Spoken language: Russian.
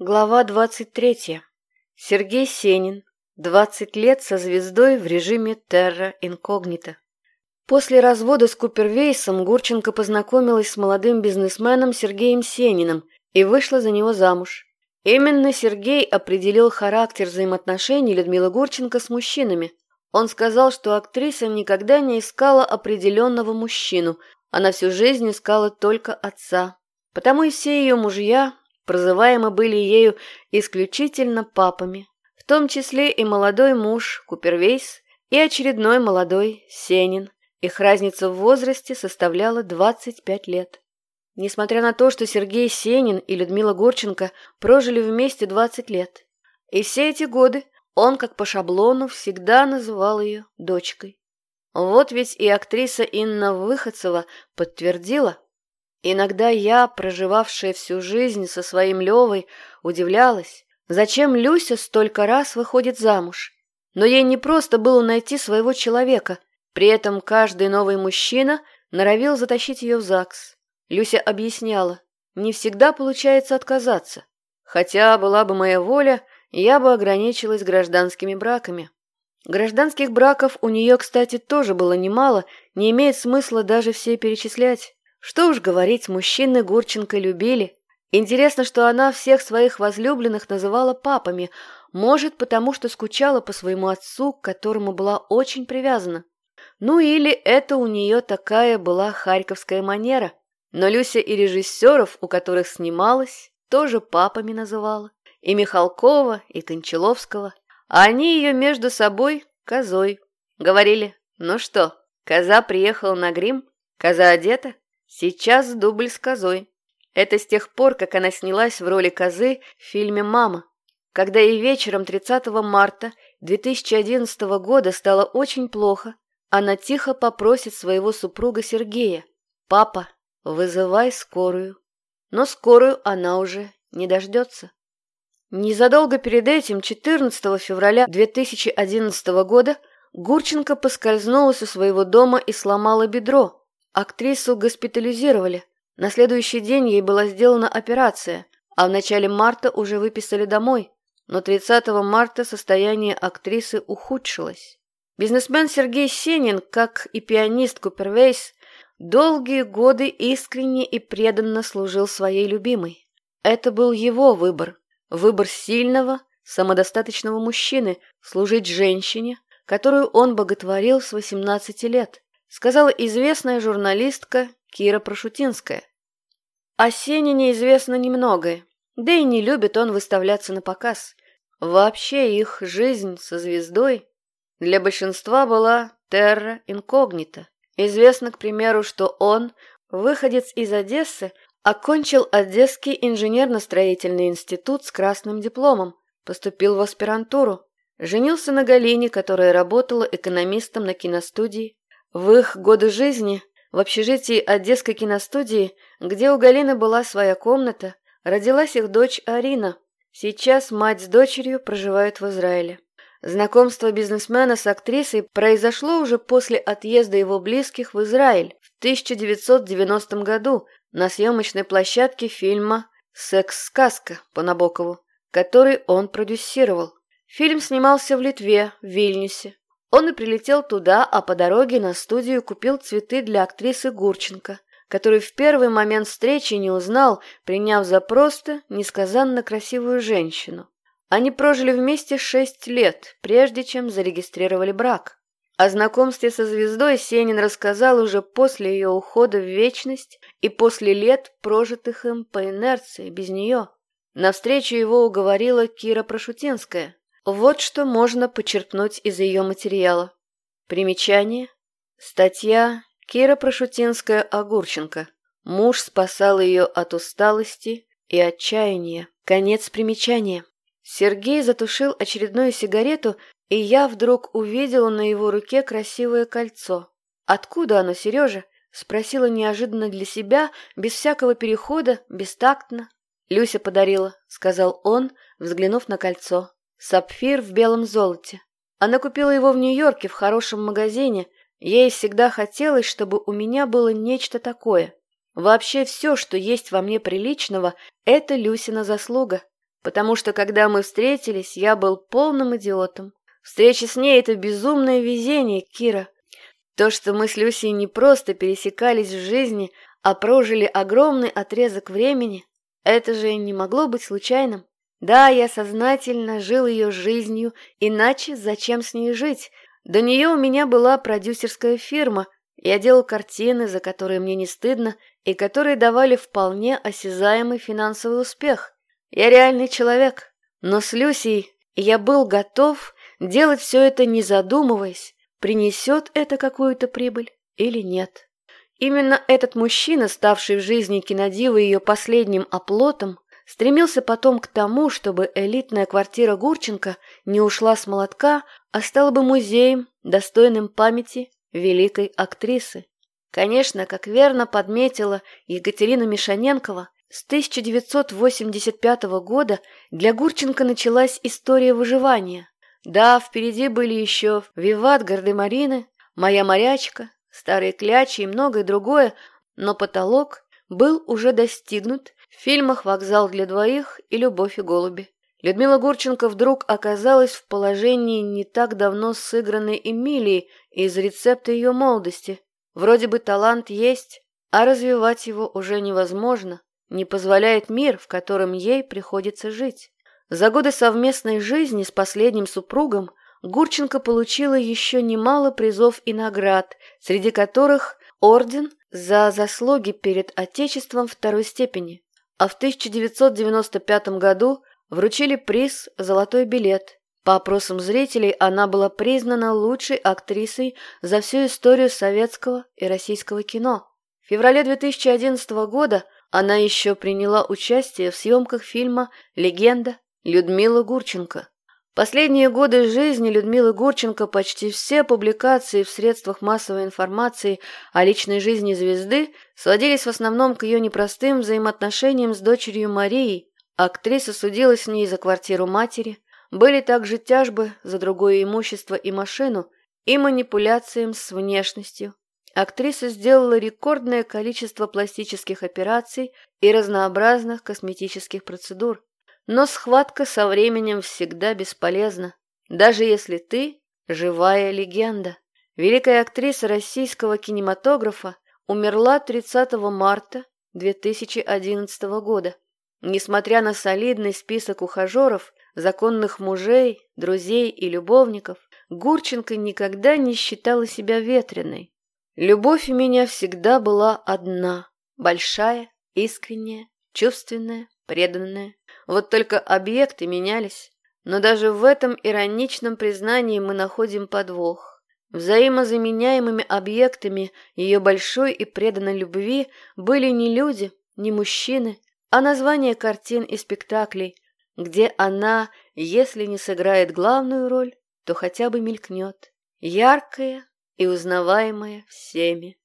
Глава 23. Сергей Сенин. 20 лет со звездой в режиме терра инкогнито. После развода с Купервейсом Гурченко познакомилась с молодым бизнесменом Сергеем Сениным и вышла за него замуж. Именно Сергей определил характер взаимоотношений Людмилы Гурченко с мужчинами. Он сказал, что актриса никогда не искала определенного мужчину, она всю жизнь искала только отца. Потому и все ее мужья прозываемы были ею исключительно папами, в том числе и молодой муж Купервейс и очередной молодой Сенин. Их разница в возрасте составляла 25 лет. Несмотря на то, что Сергей Сенин и Людмила Горченко прожили вместе 20 лет, и все эти годы он, как по шаблону, всегда называл ее дочкой. Вот ведь и актриса Инна Выходцева подтвердила. Иногда я, проживавшая всю жизнь со своим Левой, удивлялась, зачем Люся столько раз выходит замуж. Но ей не просто было найти своего человека, при этом каждый новый мужчина норовил затащить ее в ЗАГС. Люся объясняла, не всегда получается отказаться. Хотя была бы моя воля, я бы ограничилась гражданскими браками. Гражданских браков у нее, кстати, тоже было немало, не имеет смысла даже все перечислять. Что уж говорить, мужчины Гурченко любили. Интересно, что она всех своих возлюбленных называла папами, может, потому что скучала по своему отцу, к которому была очень привязана. Ну или это у нее такая была харьковская манера. Но Люся и режиссеров, у которых снималась, тоже папами называла. И Михалкова, и Кончаловского – а они ее между собой козой. Говорили, ну что, коза приехала на грим, коза одета, сейчас дубль с козой. Это с тех пор, как она снялась в роли козы в фильме «Мама», когда и вечером 30 марта 2011 года стало очень плохо, она тихо попросит своего супруга Сергея, «Папа, вызывай скорую». Но скорую она уже не дождется. Незадолго перед этим, 14 февраля 2011 года, Гурченко поскользнулась у своего дома и сломала бедро. Актрису госпитализировали. На следующий день ей была сделана операция, а в начале марта уже выписали домой. Но 30 марта состояние актрисы ухудшилось. Бизнесмен Сергей Сенин, как и пианист Купервейс, долгие годы искренне и преданно служил своей любимой. Это был его выбор – Выбор сильного, самодостаточного мужчины служить женщине, которую он боготворил с 18 лет, сказала известная журналистка Кира Прошутинская. О Сене неизвестно немногое, да и не любит он выставляться на показ. Вообще их жизнь со звездой для большинства была терра инкогнита. Известно, к примеру, что он, выходец из Одессы, Окончил Одесский инженерно-строительный институт с красным дипломом, поступил в аспирантуру, женился на Галине, которая работала экономистом на киностудии. В их годы жизни в общежитии Одесской киностудии, где у Галины была своя комната, родилась их дочь Арина. Сейчас мать с дочерью проживают в Израиле. Знакомство бизнесмена с актрисой произошло уже после отъезда его близких в Израиль в 1990 году, на съемочной площадке фильма «Секс-сказка» по Набокову, который он продюсировал. Фильм снимался в Литве, в Вильнюсе. Он и прилетел туда, а по дороге на студию купил цветы для актрисы Гурченко, который в первый момент встречи не узнал, приняв за просто несказанно красивую женщину. Они прожили вместе шесть лет, прежде чем зарегистрировали брак. О знакомстве со звездой Сенин рассказал уже после ее ухода в вечность и после лет, прожитых им по инерции, без нее. На встречу его уговорила Кира Прошутинская. Вот что можно почерпнуть из ее материала. Примечание. Статья Кира Прошутинская-Огурченко. Муж спасал ее от усталости и отчаяния. Конец примечания. Сергей затушил очередную сигарету и я вдруг увидела на его руке красивое кольцо. «Откуда оно, Сережа?» — спросила неожиданно для себя, без всякого перехода, бестактно. «Люся подарила», — сказал он, взглянув на кольцо. «Сапфир в белом золоте. Она купила его в Нью-Йорке в хорошем магазине. Ей всегда хотелось, чтобы у меня было нечто такое. Вообще все, что есть во мне приличного, это Люсина заслуга. потому что когда мы встретились, я был полным идиотом. Встреча с ней — это безумное везение, Кира. То, что мы с Люсей не просто пересекались в жизни, а прожили огромный отрезок времени, это же не могло быть случайным. Да, я сознательно жил ее жизнью, иначе зачем с ней жить? До нее у меня была продюсерская фирма. Я делал картины, за которые мне не стыдно, и которые давали вполне осязаемый финансовый успех. Я реальный человек. Но с Люсей я был готов делать все это не задумываясь, принесет это какую-то прибыль или нет. Именно этот мужчина, ставший в жизни кинодивы ее последним оплотом, стремился потом к тому, чтобы элитная квартира Гурченко не ушла с молотка, а стала бы музеем, достойным памяти великой актрисы. Конечно, как верно подметила Екатерина Мишаненкова, с 1985 года для Гурченко началась история выживания. Да, впереди были еще «Виват Гардемарины», «Моя морячка», «Старые клячи» и многое другое, но потолок был уже достигнут в фильмах «Вокзал для двоих» и «Любовь и голуби». Людмила Гурченко вдруг оказалась в положении не так давно сыгранной Эмилии из рецепта ее молодости. Вроде бы талант есть, а развивать его уже невозможно, не позволяет мир, в котором ей приходится жить. За годы совместной жизни с последним супругом Гурченко получила еще немало призов и наград, среди которых орден за заслуги перед Отечеством второй степени. А в 1995 году вручили приз «Золотой билет». По опросам зрителей она была признана лучшей актрисой за всю историю советского и российского кино. В феврале 2011 года она еще приняла участие в съемках фильма «Легенда» Людмила Гурченко. Последние годы жизни Людмилы Гурченко почти все публикации в средствах массовой информации о личной жизни звезды сводились в основном к ее непростым взаимоотношениям с дочерью Марией. Актриса судилась с ней за квартиру матери. Были также тяжбы за другое имущество и машину, и манипуляциям с внешностью. Актриса сделала рекордное количество пластических операций и разнообразных косметических процедур. Но схватка со временем всегда бесполезна, даже если ты живая легенда. Великая актриса российского кинематографа умерла 30 марта 2011 года. Несмотря на солидный список ухажеров, законных мужей, друзей и любовников, Гурченко никогда не считала себя ветреной. Любовь у меня всегда была одна, большая, искренняя, чувственная, преданная. Вот только объекты менялись. Но даже в этом ироничном признании мы находим подвох. Взаимозаменяемыми объектами ее большой и преданной любви были не люди, не мужчины, а названия картин и спектаклей, где она, если не сыграет главную роль, то хотя бы мелькнет, яркая и узнаваемая всеми.